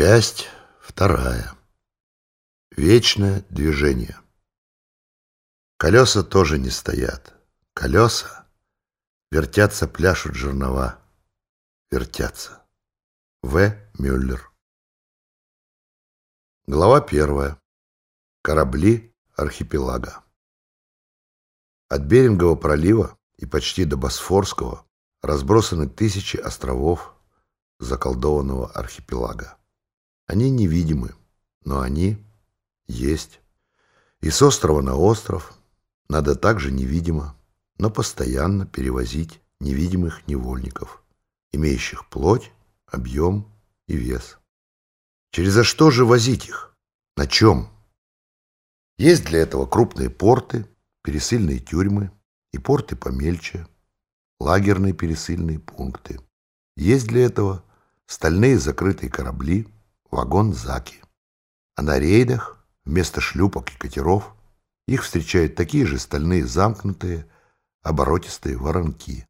Часть вторая. Вечное движение. Колеса тоже не стоят. Колеса вертятся, пляшут жернова. Вертятся. В. Мюллер. Глава первая. Корабли архипелага. От Берингового пролива и почти до Босфорского разбросаны тысячи островов заколдованного архипелага. Они невидимы, но они есть. И с острова на остров надо также невидимо, но постоянно перевозить невидимых невольников, имеющих плоть, объем и вес. Через за что же возить их? На чем? Есть для этого крупные порты, пересыльные тюрьмы и порты помельче, лагерные пересыльные пункты. Есть для этого стальные закрытые корабли, вагон-заки. А на рейдах вместо шлюпок и катеров их встречают такие же стальные замкнутые, оборотистые воронки.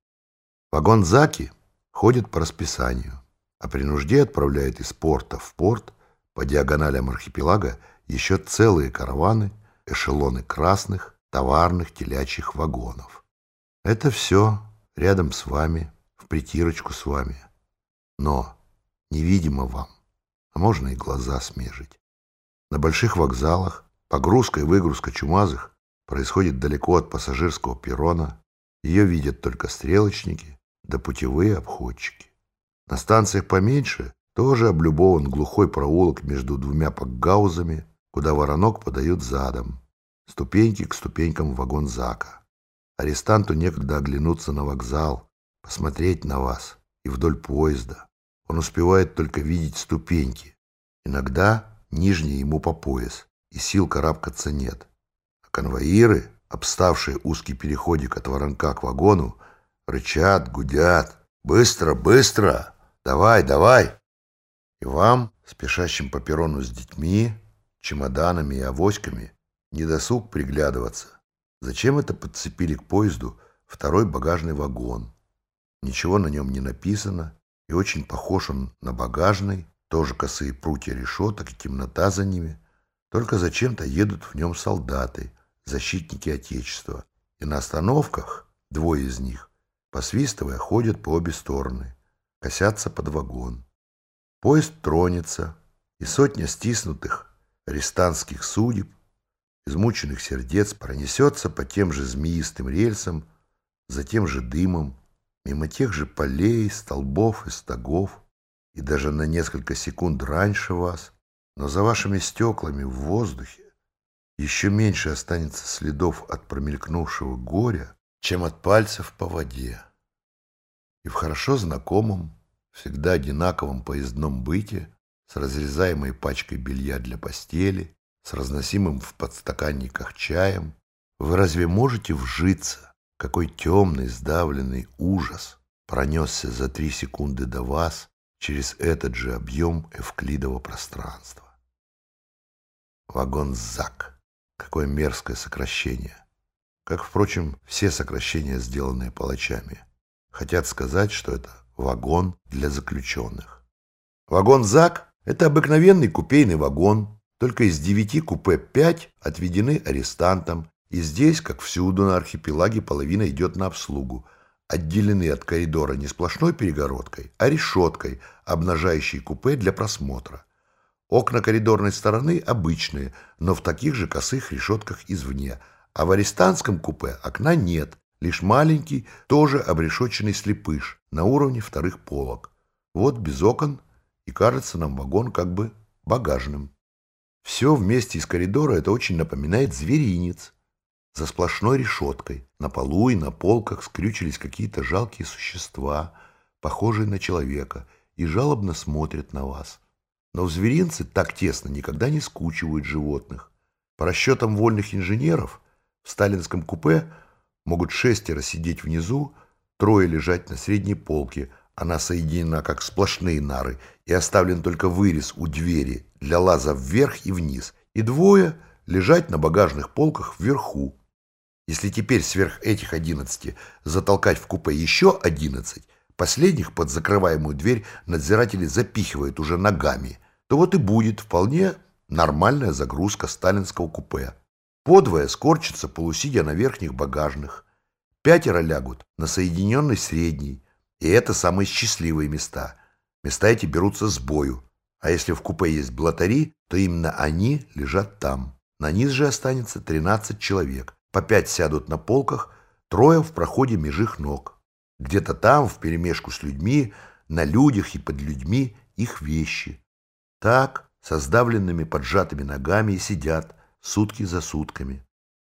Вагон-заки ходят по расписанию, а при нужде отправляют из порта в порт по диагоналям архипелага еще целые караваны, эшелоны красных, товарных телячьих вагонов. Это все рядом с вами, в притирочку с вами. Но невидимо вам а можно и глаза смежить. На больших вокзалах погрузка и выгрузка чумазых происходит далеко от пассажирского перрона, ее видят только стрелочники да путевые обходчики. На станциях поменьше тоже облюбован глухой проулок между двумя пакгаузами, куда воронок подают задом, ступеньки к ступенькам вагон Зака. Арестанту некогда оглянуться на вокзал, посмотреть на вас и вдоль поезда. Он успевает только видеть ступеньки. Иногда нижние ему по пояс, и сил карабкаться нет. А конвоиры, обставшие узкий переходик от воронка к вагону, рычат, гудят. «Быстро, быстро! Давай, давай!» И вам, спешащим по перрону с детьми, чемоданами и авоськами, не досуг приглядываться. Зачем это подцепили к поезду второй багажный вагон? Ничего на нем не написано, и очень похож он на багажный, тоже косые прутья решеток и темнота за ними. Только зачем-то едут в нем солдаты, защитники Отечества. И на остановках двое из них, посвистывая, ходят по обе стороны, косятся под вагон. Поезд тронется, и сотня стиснутых арестантских судеб, измученных сердец пронесется по тем же змеистым рельсам, за тем же дымом, мимо тех же полей, столбов и стогов, и даже на несколько секунд раньше вас, но за вашими стеклами в воздухе еще меньше останется следов от промелькнувшего горя, чем от пальцев по воде. И в хорошо знакомом, всегда одинаковом поездном быте, с разрезаемой пачкой белья для постели, с разносимым в подстаканниках чаем, вы разве можете вжиться какой темный, сдавленный ужас пронесся за три секунды до вас через этот же объем эвклидового пространства. Вагон ЗАК. Какое мерзкое сокращение. Как, впрочем, все сокращения, сделанные палачами. Хотят сказать, что это вагон для заключенных. Вагон ЗАК – это обыкновенный купейный вагон, только из девяти купе пять отведены арестантам и здесь, как всюду на архипелаге, половина идет на обслугу, отделены от коридора не сплошной перегородкой, а решеткой, обнажающей купе для просмотра. Окна коридорной стороны обычные, но в таких же косых решетках извне, а в арестантском купе окна нет, лишь маленький, тоже обрешетченный слепыш на уровне вторых полок. Вот без окон, и кажется нам вагон как бы багажным. Все вместе из коридора это очень напоминает зверинец. За сплошной решеткой на полу и на полках скрючились какие-то жалкие существа, похожие на человека, и жалобно смотрят на вас. Но в зверинце так тесно никогда не скучивают животных. По расчетам вольных инженеров, в сталинском купе могут шестеро сидеть внизу, трое лежать на средней полке, она соединена как сплошные нары, и оставлен только вырез у двери для лаза вверх и вниз, и двое лежать на багажных полках вверху, если теперь сверх этих одиннадцати затолкать в купе еще одиннадцать, последних под закрываемую дверь надзиратели запихивают уже ногами, то вот и будет вполне нормальная загрузка сталинского купе. Подвое скорчится, полусидя на верхних багажных. Пятеро лягут на соединенный средний. И это самые счастливые места. Места эти берутся с бою. А если в купе есть блатари, то именно они лежат там. На низ же останется 13 человек. По пять сядут на полках, трое в проходе межих ног. Где-то там, вперемешку с людьми, на людях и под людьми, их вещи. Так, со сдавленными поджатыми ногами и сидят, сутки за сутками.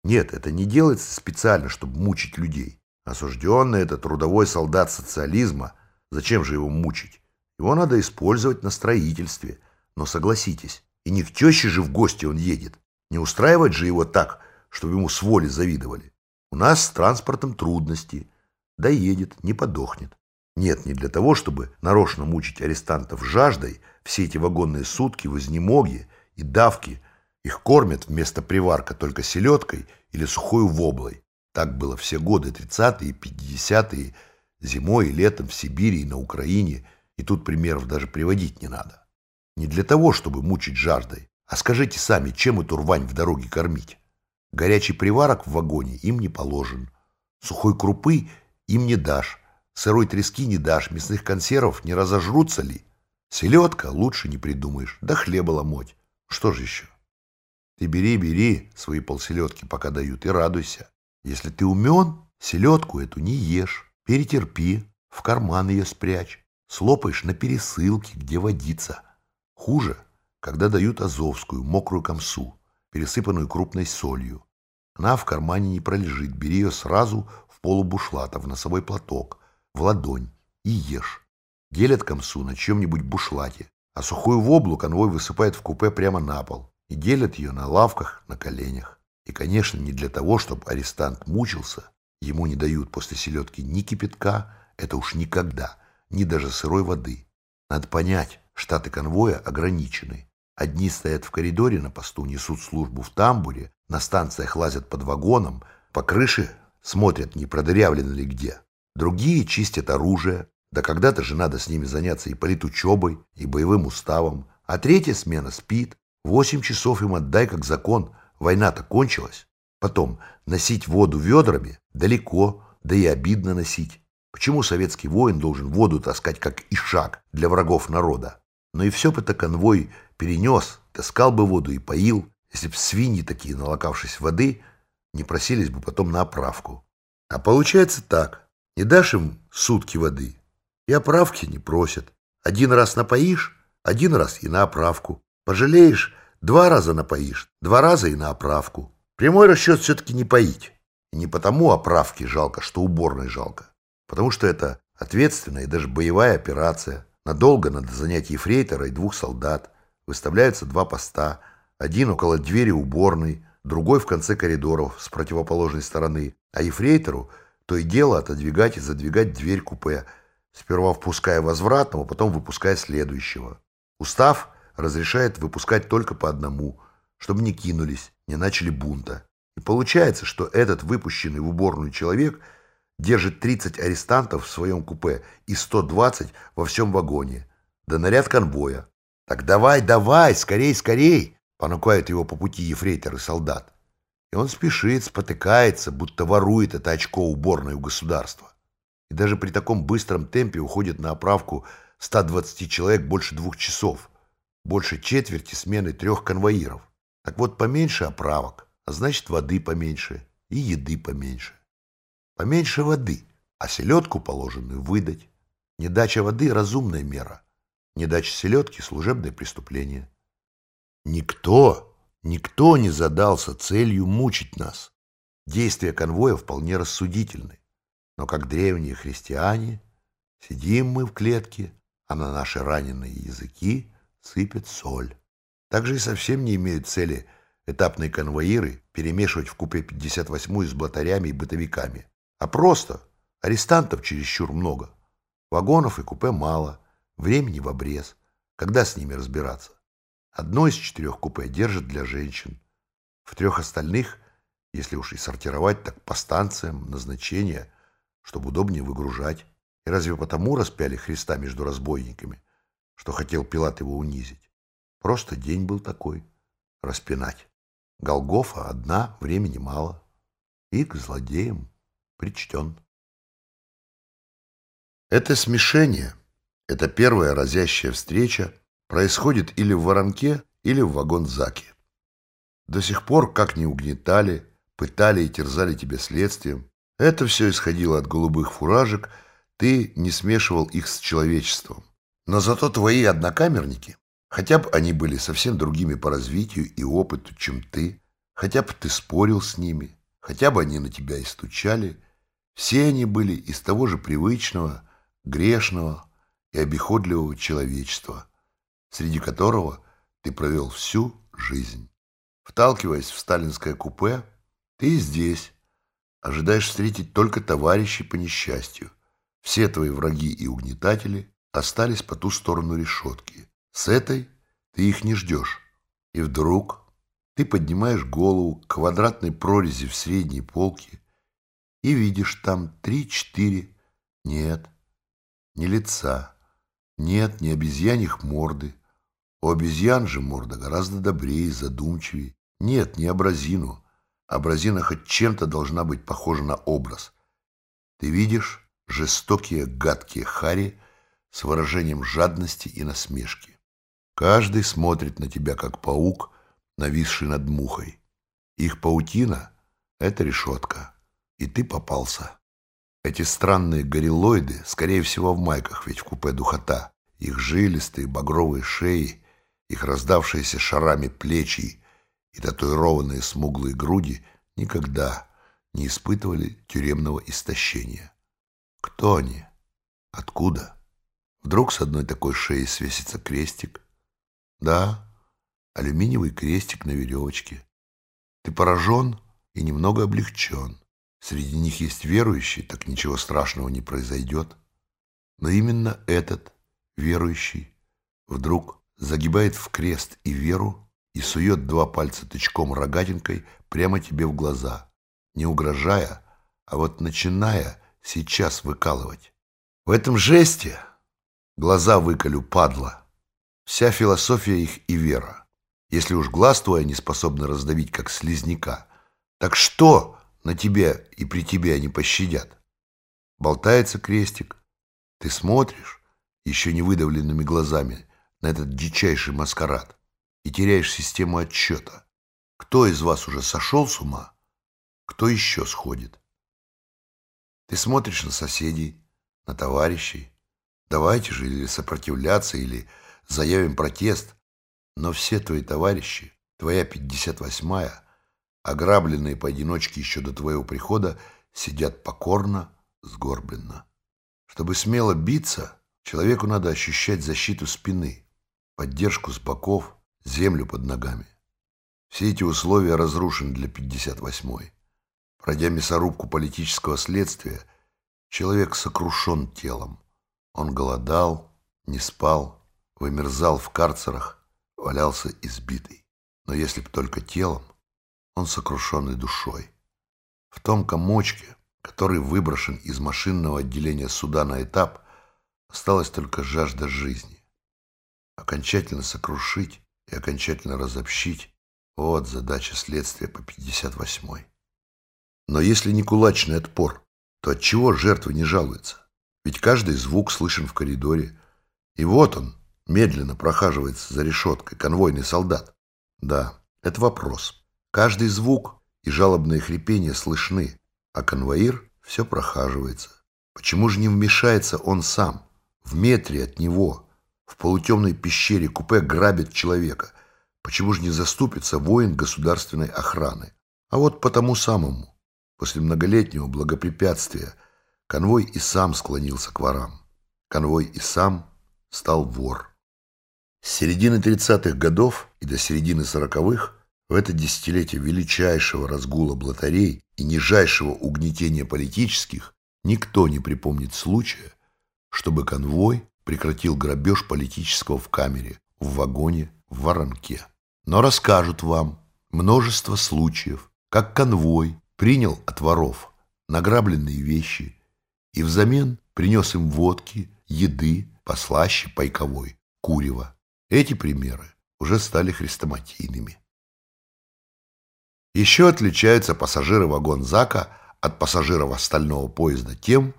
Нет, это не делается специально, чтобы мучить людей. Осужденный это трудовой солдат социализма. Зачем же его мучить? Его надо использовать на строительстве. Но согласитесь, и не к теще же в гости он едет. Не устраивать же его так, чтобы ему с воли завидовали. У нас с транспортом трудности. Доедет, не подохнет. Нет, не для того, чтобы нарочно мучить арестантов жаждой, все эти вагонные сутки в изнемоге и давки. Их кормят вместо приварка только селедкой или сухой воблой. Так было все годы, 30-е, 50-е, зимой и летом в Сибири и на Украине, и тут примеров даже приводить не надо. Не для того, чтобы мучить жаждой, а скажите сами, чем эту рвань в дороге кормить? Горячий приварок в вагоне им не положен. Сухой крупы им не дашь, сырой трески не дашь, мясных консервов не разожрутся ли? Селедка лучше не придумаешь, да хлеба ломоть. Что же еще? Ты бери, бери свои полселедки, пока дают, и радуйся. Если ты умен, селедку эту не ешь, перетерпи, в карман ее спрячь, слопаешь на пересылке, где водится. Хуже, когда дают азовскую, мокрую комсу, пересыпанную крупной солью. Она в кармане не пролежит, бери ее сразу в полубушлата, в носовой платок, в ладонь и ешь. Делят комсу на чем-нибудь бушлате, а сухую воблу конвой высыпает в купе прямо на пол и делят ее на лавках, на коленях. И, конечно, не для того, чтобы арестант мучился, ему не дают после селедки ни кипятка, это уж никогда, ни даже сырой воды. Надо понять, штаты конвоя ограничены. Одни стоят в коридоре на посту, несут службу в тамбуре, на станциях лазят под вагоном, по крыше смотрят, не продырявлено ли где. Другие чистят оружие, да когда-то же надо с ними заняться и политучебой, и боевым уставом. А третья смена спит. Восемь часов им отдай как закон. Война-то кончилась. Потом, носить воду ведрами далеко, да и обидно носить. Почему советский воин должен воду таскать как ишак для врагов народа? Но и все это конвой перенес, таскал бы воду и поил, если б свиньи такие, налокавшись воды, не просились бы потом на оправку. А получается так. Не дашь им сутки воды, и оправки не просят. Один раз напоишь, один раз и на оправку. Пожалеешь, два раза напоишь, два раза и на оправку. Прямой расчет все-таки не поить. И не потому оправки жалко, что уборной жалко. Потому что это ответственная и даже боевая операция. Надолго надо занять ефрейтора и двух солдат. Выставляются два поста. Один около двери уборной, другой в конце коридоров с противоположной стороны. А ефрейтору то и дело отодвигать и задвигать дверь купе – сперва впуская возвратного, потом выпуская следующего. Устав разрешает выпускать только по одному, чтобы не кинулись, не начали бунта. И получается, что этот выпущенный в уборную человек держит 30 арестантов в своем купе и 120 во всем вагоне. Да наряд конвоя. «Так давай, давай, скорей, скорей!» понукает его по пути ефрейтор и солдат. И он спешит, спотыкается, будто ворует это очко уборной у государства. И даже при таком быстром темпе уходит на оправку 120 человек больше двух часов, больше четверти смены трех конвоиров. Так вот, поменьше оправок, а значит воды поменьше и еды поменьше. Поменьше воды, а селедку положенную выдать. Недача воды – разумная мера. Недача селедки – служебное преступление. Никто, никто не задался целью мучить нас. Действия конвоя вполне рассудительны. Но как древние христиане, сидим мы в клетке, а на наши раненые языки сыпет соль. Также и совсем не имеют цели этапные конвоиры перемешивать в купе 58-ю с блатарями и бытовиками, а просто арестантов чересчур много. Вагонов и купе мало, времени в обрез. Когда с ними разбираться? Одно из четырех купе держат для женщин. В трех остальных, если уж и сортировать, так по станциям, назначения – чтобы удобнее выгружать. И разве потому распяли Христа между разбойниками, что хотел Пилат его унизить? Просто день был такой. Распинать. Голгофа одна, времени мало. И к злодеям причтен. Это смешение, эта первая разящая встреча происходит или в воронке, или в вагон-заке. До сих пор, как ни угнетали, пытали и терзали тебя следствием, это все исходило от голубых фуражек, ты не смешивал их с человечеством. Но зато твои однокамерники, хотя бы они были совсем другими по развитию и опыту, чем ты, хотя бы ты спорил с ними, хотя бы они на тебя и стучали, все они были из того же привычного, грешного и обиходливого человечества, среди которого ты провел всю жизнь. Вталкиваясь в сталинское купе, ты здесь, ожидаешь встретить только товарищей по несчастью. Все твои враги и угнетатели остались по ту сторону решетки. С этой ты их не ждешь. И вдруг ты поднимаешь голову к квадратной прорези в средней полке и видишь там три-четыре, нет, не лица, нет, не обезьяньих морды. У обезьян же морда гораздо добрее, задумчивее. Нет, не образину. Образина хоть чем-то должна быть похожа на образ. Ты видишь жестокие, гадкие хари с выражением жадности и насмешки. Каждый смотрит на тебя, как паук, нависший над мухой. Их паутина — это решетка, и ты попался. Эти странные горилоиды, скорее всего, в майках, ведь в купе духота. Их жилистые багровые шеи, их раздавшиеся шарами плечи и татуированные смуглые груди никогда не испытывали тюремного истощения. Кто они? Откуда? Вдруг с одной такой шеи свесится крестик? Да, алюминиевый крестик на веревочке. Ты поражен и немного облегчен. Среди них есть верующие, так ничего страшного не произойдет. Но именно этот верующий вдруг загибает в крест и веру и сует два пальца тычком рогатинкой прямо тебе в глаза, не угрожая, а вот начиная сейчас выкалывать. В этом жесте глаза выколю, падла. Вся философия их и вера. Если уж глаз твой не способны раздавить, как слизняка, так что на тебе и при тебе они пощадят. Болтается крестик. Ты смотришь, еще не выдавленными глазами, на этот дичайший маскарад и теряешь систему отсчета. Кто из вас уже сошел с ума? Кто еще сходит? Ты смотришь на соседей, на товарищей. Давайте же или сопротивляться, или заявим протест. Но все твои товарищи, твоя пятьдесят восьмая, ограбленные поодиночке еще до твоего прихода, сидят покорно, сгорбленно. Чтобы смело биться, человеку надо ощущать защиту спины, поддержку с боков, землю под ногами. Все эти условия разрушены для 58-й. Пройдя мясорубку политического следствия, человек сокрушен телом. Он голодал, не спал, вымерзал в карцерах, валялся избитый. Но если б только телом, он сокрушенный душой. В том комочке, который выброшен из машинного отделения суда на этап, осталась только жажда жизни. Окончательно сокрушить и окончательно разобщить – вот задача следствия по 58-й. Но если не кулачный отпор, то от чего жертвы не жалуются? Ведь каждый звук слышен в коридоре. И вот он, медленно прохаживается за решеткой, конвойный солдат. Да, это вопрос. Каждый звук и жалобные хрипения слышны, а конвоир все прохаживается. Почему же не вмешается он сам? В метре от него, в полутемной пещере купе грабит человека. Почему же не заступится воин государственной охраны? А вот по тому самому, после многолетнего благопрепятствия, конвой и сам склонился к ворам. Конвой и сам стал вор. С середины 30-х годов и до середины 40-х в это десятилетие величайшего разгула блатарей и нижайшего угнетения политических никто не припомнит случая, чтобы конвой прекратил грабеж политического в камере, в вагоне, в воронке. Но расскажут вам множество случаев, как конвой принял от воров награбленные вещи и взамен принес им водки, еды, послаще пайковой, курева. Эти примеры уже стали хрестоматийными. Еще отличаются пассажиры вагон-зака от пассажиров остального поезда тем,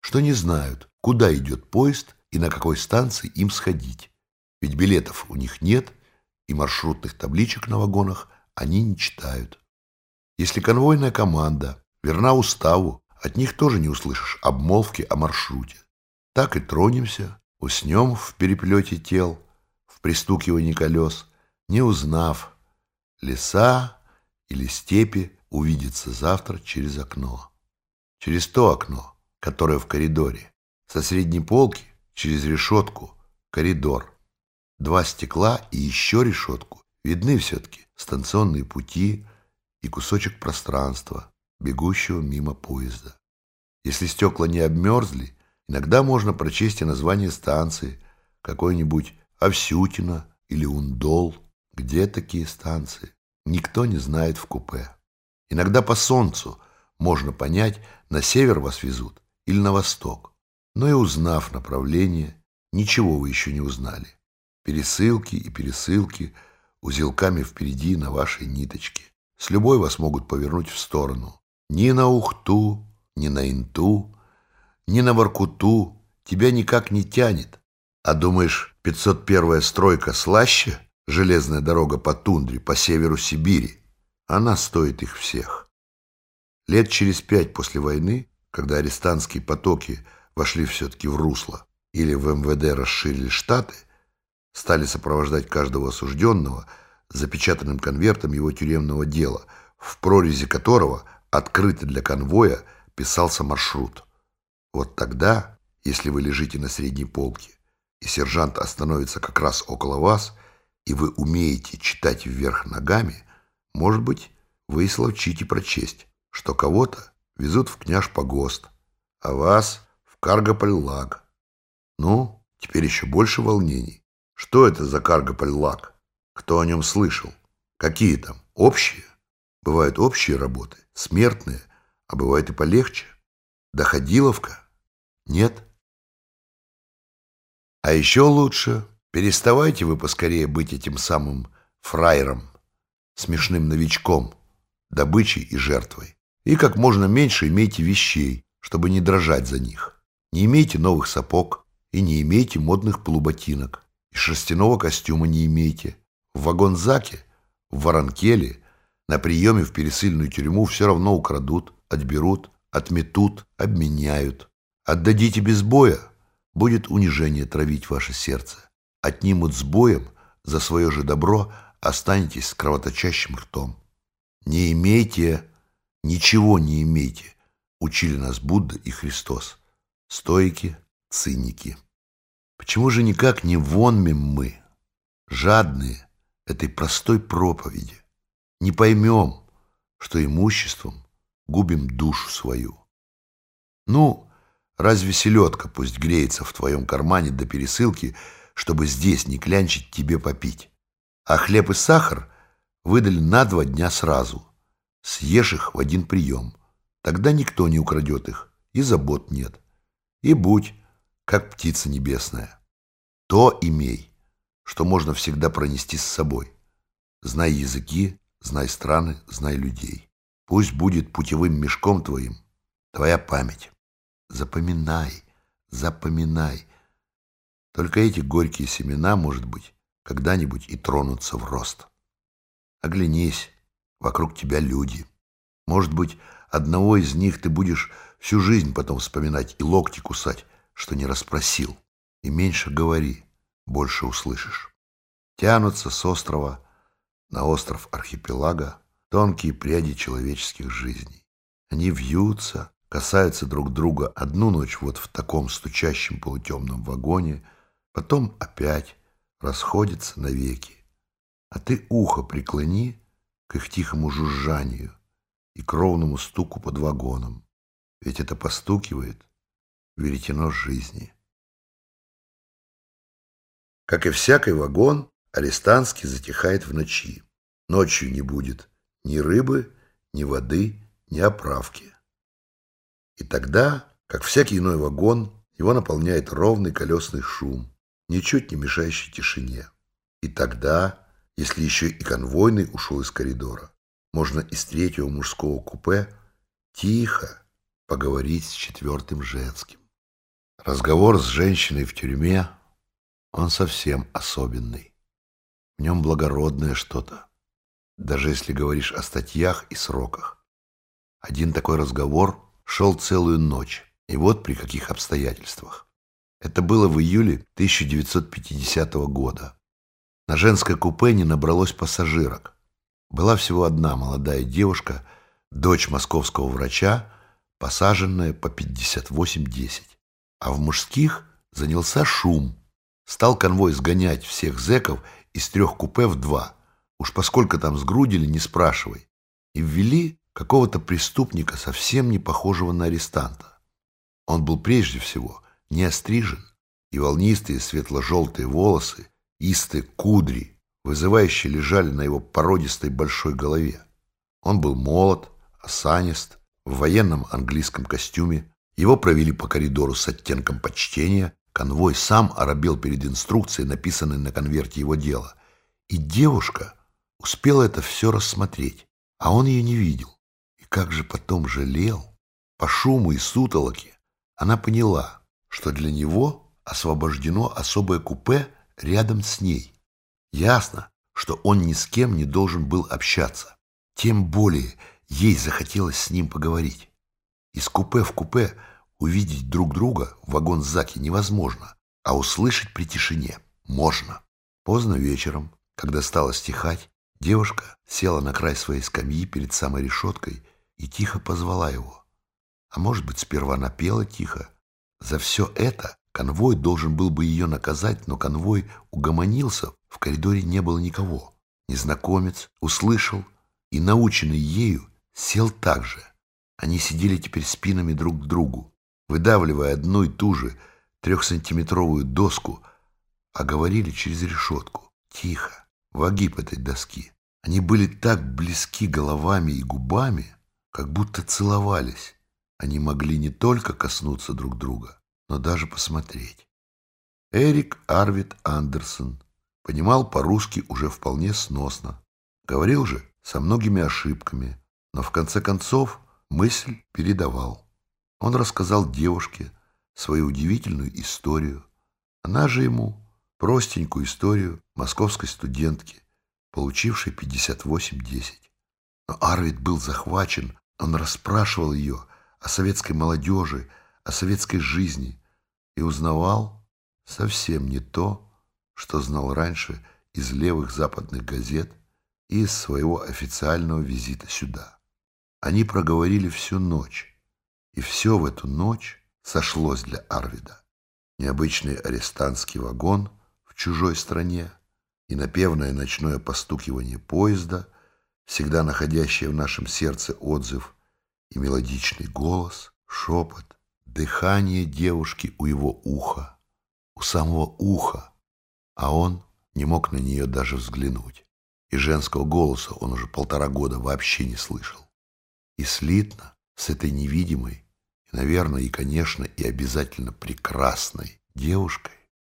что не знают, куда идет поезд и на какой станции им сходить. Ведь билетов у них нет, и маршрутных табличек на вагонах они не читают. Если конвойная команда верна уставу, от них тоже не услышишь обмолвки о маршруте. Так и тронемся, уснем в переплете тел, в пристукивании колес, не узнав, леса или степи увидятся завтра через окно. Через то окно, которое в коридоре, со средней полки через решетку, коридор. Два стекла и еще решетку. Видны все-таки станционные пути и кусочек пространства, бегущего мимо поезда. Если стекла не обмерзли, иногда можно прочесть и название станции, какой-нибудь Овсютина или Ундол. Где такие станции? Никто не знает в купе. Иногда по солнцу можно понять, на север вас везут или на восток. Но и узнав направление, ничего вы еще не узнали. Пересылки и пересылки узелками впереди на вашей ниточке. С любой вас могут повернуть в сторону. Ни на Ухту, ни на Инту, ни на Воркуту тебя никак не тянет. А думаешь, 501-я стройка слаще? Железная дорога по тундре, по северу Сибири. Она стоит их всех. Лет через пять после войны, когда арестантские потоки вошли все-таки в русло, или в МВД расширили штаты, стали сопровождать каждого осужденного запечатанным конвертом его тюремного дела, в прорези которого, открыто для конвоя, писался маршрут. Вот тогда, если вы лежите на средней полке, и сержант остановится как раз около вас, и вы умеете читать вверх ногами, может быть, вы и словчите прочесть, что кого-то везут в княж погост, а вас в Каргополь-Лаг. Ну, теперь еще больше волнений. Что это за Каргополь-Лаг? Кто о нем слышал? Какие там? Общие? Бывают общие работы, смертные, а бывает и полегче. Доходиловка? Нет? А еще лучше, переставайте вы поскорее быть этим самым фраером, смешным новичком, добычей и жертвой. И как можно меньше имейте вещей, чтобы не дрожать за них. Не имейте новых сапог и не имейте модных полуботинок. И шерстяного костюма не имейте. В вагон-заке, в Воронкеле, на приеме в пересыльную тюрьму все равно украдут, отберут, отметут, обменяют. Отдадите без боя, будет унижение травить ваше сердце. Отнимут с боем, за свое же добро останетесь с кровоточащим ртом. Не имейте, ничего не имейте, учили нас Будда и Христос. Стойки, циники. Почему же никак не вонмем мы, жадные этой простой проповеди? Не поймем, что имуществом губим душу свою. Ну, разве селедка пусть греется в твоем кармане до пересылки, чтобы здесь не клянчить тебе попить? А хлеб и сахар выдали на два дня сразу. Съешь их в один прием. Тогда никто не украдет их, и забот нет. И будь, как птица небесная. То имей, что можно всегда пронести с собой. Знай языки, знай страны, знай людей. Пусть будет путевым мешком твоим твоя память. Запоминай, запоминай. Только эти горькие семена, может быть, когда-нибудь и тронутся в рост. Оглянись, вокруг тебя люди. Может быть, одного из них ты будешь всю жизнь потом вспоминать и локти кусать, что не расспросил. И меньше говори, больше услышишь. Тянутся с острова на остров архипелага тонкие пряди человеческих жизней. Они вьются, касаются друг друга одну ночь вот в таком стучащем полутемном вагоне, потом опять расходятся навеки. А ты ухо преклони к их тихому жужжанию и кровному стуку под вагоном, ведь это постукивает веретено жизни. Как и всякий вагон, арестантский затихает в ночи. Ночью не будет ни рыбы, ни воды, ни оправки. И тогда, как всякий иной вагон, его наполняет ровный колесный шум, ничуть не мешающий тишине. И тогда Если еще и конвойный ушел из коридора, можно из третьего мужского купе тихо поговорить с четвертым женским. Разговор с женщиной в тюрьме, он совсем особенный. В нем благородное что-то, даже если говоришь о статьях и сроках. Один такой разговор шел целую ночь, и вот при каких обстоятельствах. Это было в июле 1950 года. На женское купе не набралось пассажирок. Была всего одна молодая девушка, дочь московского врача, посаженная по 58-10. А в мужских занялся шум. Стал конвой сгонять всех зэков из трех купе в два. Уж поскольку там сгрудили, не спрашивай. И ввели какого-то преступника, совсем не похожего на арестанта. Он был прежде всего не острижен, и волнистые светло-желтые волосы, истые кудри, вызывающие лежали на его породистой большой голове. Он был молод, осанист, в военном английском костюме. Его провели по коридору с оттенком почтения. Конвой сам оробел перед инструкцией, написанной на конверте его дела. И девушка успела это все рассмотреть, а он ее не видел. И как же потом жалел. По шуму и сутолоке она поняла, что для него освобождено особое купе рядом с ней. Ясно, что он ни с кем не должен был общаться. Тем более ей захотелось с ним поговорить. Из купе в купе увидеть друг друга в вагон-заке невозможно, а услышать при тишине можно. Поздно вечером, когда стало стихать, девушка села на край своей скамьи перед самой решеткой и тихо позвала его. А может быть, сперва напела тихо. За все это конвой должен был бы ее наказать, но конвой угомонился, в коридоре не было никого. Незнакомец услышал и, наученный ею, сел так же. Они сидели теперь спинами друг к другу, выдавливая одну и ту же трехсантиметровую доску, а говорили через решетку, тихо, в огиб этой доски. Они были так близки головами и губами, как будто целовались. Они могли не только коснуться друг друга, но даже посмотреть. Эрик Арвид Андерсон понимал по-русски уже вполне сносно. Говорил же со многими ошибками, но в конце концов мысль передавал. Он рассказал девушке свою удивительную историю. Она же ему простенькую историю московской студентки, получившей 58-10. Но Арвид был захвачен, он расспрашивал ее о советской молодежи, о советской жизни и узнавал совсем не то, что знал раньше из левых западных газет и из своего официального визита сюда. Они проговорили всю ночь, и все в эту ночь сошлось для Арвида. Необычный арестантский вагон в чужой стране и напевное ночное постукивание поезда, всегда находящее в нашем сердце отзыв, и мелодичный голос, шепот, дыхание девушки у его уха, у самого уха, а он не мог на нее даже взглянуть и женского голоса он уже полтора года вообще не слышал. И слитно с этой невидимой, и, наверное, и, конечно, и обязательно прекрасной девушкой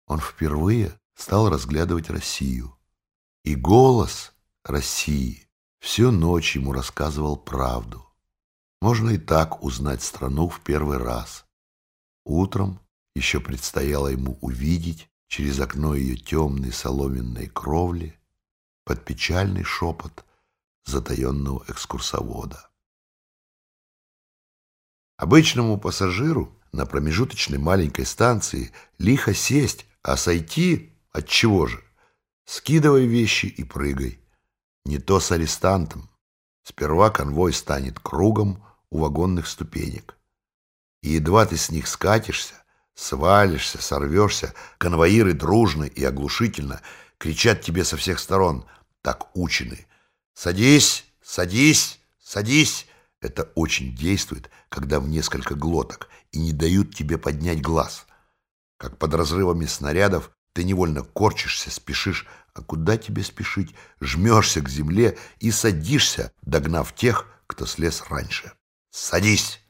он впервые стал разглядывать Россию. И голос России всю ночь ему рассказывал правду. Можно и так узнать страну в первый раз. Утром еще предстояло ему увидеть через окно ее темной соломенной кровли под печальный шепот затаенного экскурсовода. Обычному пассажиру на промежуточной маленькой станции лихо сесть, а сойти от чего же? Скидывай вещи и прыгай. Не то с арестантом. Сперва конвой станет кругом у вагонных ступенек. И едва ты с них скатишься, свалишься, сорвешься, конвоиры дружно и оглушительно кричат тебе со всех сторон — так учены. Садись, садись, садись. Это очень действует, когда в несколько глоток и не дают тебе поднять глаз. Как под разрывами снарядов ты невольно корчишься, спешишь, а куда тебе спешить? Жмешься к земле и садишься, догнав тех, кто слез раньше. Садись!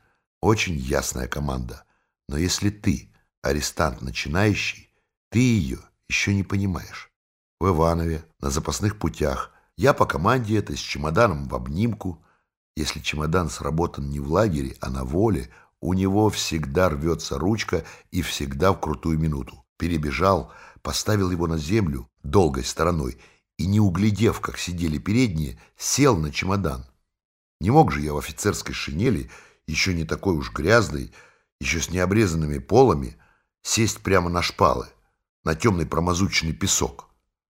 Очень ясная команда. Но если ты арестант начинающий, ты ее еще не понимаешь. в Иванове, на запасных путях. Я по команде это с чемоданом в обнимку. Если чемодан сработан не в лагере, а на воле, у него всегда рвется ручка и всегда в крутую минуту. Перебежал, поставил его на землю долгой стороной и, не углядев, как сидели передние, сел на чемодан. Не мог же я в офицерской шинели, еще не такой уж грязный, еще с необрезанными полами, сесть прямо на шпалы, на темный промазученный песок.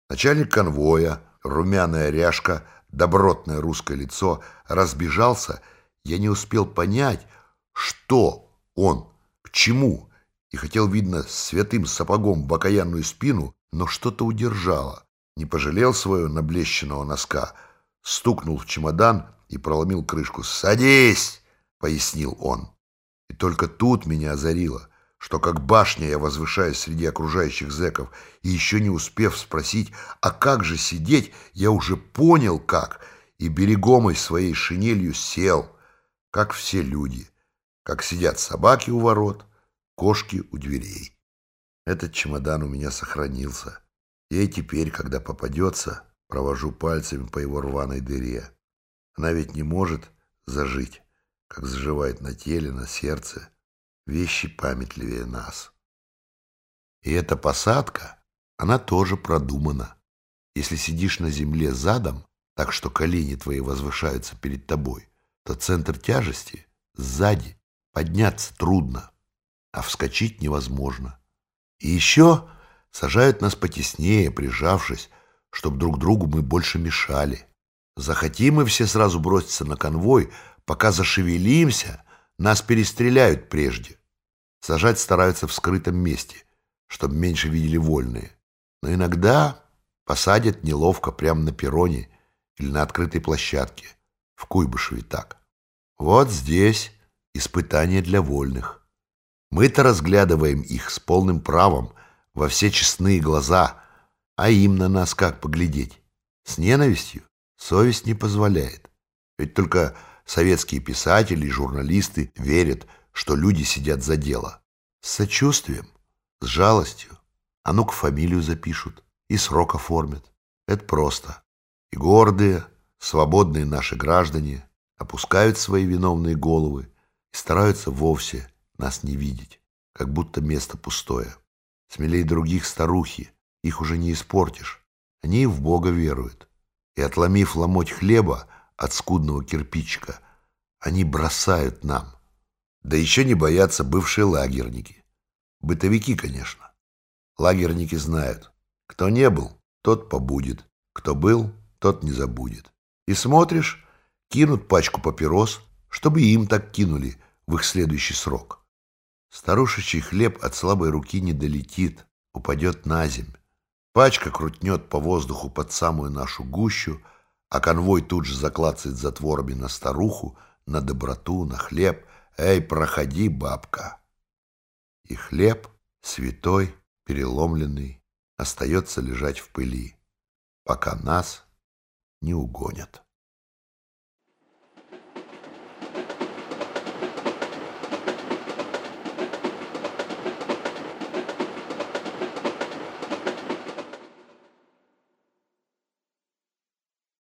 Начальник конвоя, румяная ряжка, добротное русское лицо, разбежался, я не успел понять, что он, к чему, и хотел, видно, святым сапогом в окаянную спину, но что-то удержало. Не пожалел своего наблещенного носка, стукнул в чемодан и проломил крышку. «Садись!» — пояснил он. И только тут меня озарило, что как башня я возвышаюсь среди окружающих зэков, и еще не успев спросить, а как же сидеть, я уже понял, как, и берегомой своей шинелью сел, как все люди, как сидят собаки у ворот, кошки у дверей. Этот чемодан у меня сохранился. Я и теперь, когда попадется, провожу пальцами по его рваной дыре. Она ведь не может зажить, как заживает на теле, на сердце, вещи памятливее нас. И эта посадка, она тоже продумана. Если сидишь на земле задом, так что колени твои возвышаются перед тобой, то центр тяжести сзади, подняться трудно, а вскочить невозможно. И еще сажают нас потеснее, прижавшись, чтобы друг другу мы больше мешали. Захотим мы все сразу броситься на конвой, пока зашевелимся, нас перестреляют прежде. Сажать стараются в скрытом месте, чтобы меньше видели вольные. Но иногда посадят неловко прямо на перроне или на открытой площадке, в Куйбышеве так. Вот здесь испытание для вольных. Мы-то разглядываем их с полным правом во все честные глаза, а им на нас как поглядеть? С ненавистью? Совесть не позволяет. Ведь только советские писатели и журналисты верят, что люди сидят за дело. С сочувствием, с жалостью. А ну-ка фамилию запишут и срок оформят. Это просто. И гордые, свободные наши граждане опускают свои виновные головы и стараются вовсе нас не видеть, как будто место пустое. Смелей других старухи, их уже не испортишь. Они в Бога веруют и, отломив ломоть хлеба от скудного кирпичика, они бросают нам. Да еще не боятся бывшие лагерники. Бытовики, конечно. Лагерники знают, кто не был, тот побудет, кто был, тот не забудет. И смотришь, кинут пачку папирос, чтобы им так кинули в их следующий срок. Старушечий хлеб от слабой руки не долетит, упадет на земь. Пачка крутнет по воздуху под самую нашу гущу, а конвой тут же заклацает затворами на старуху, на доброту, на хлеб. «Эй, проходи, бабка!» И хлеб, святой, переломленный, остается лежать в пыли, пока нас не угонят.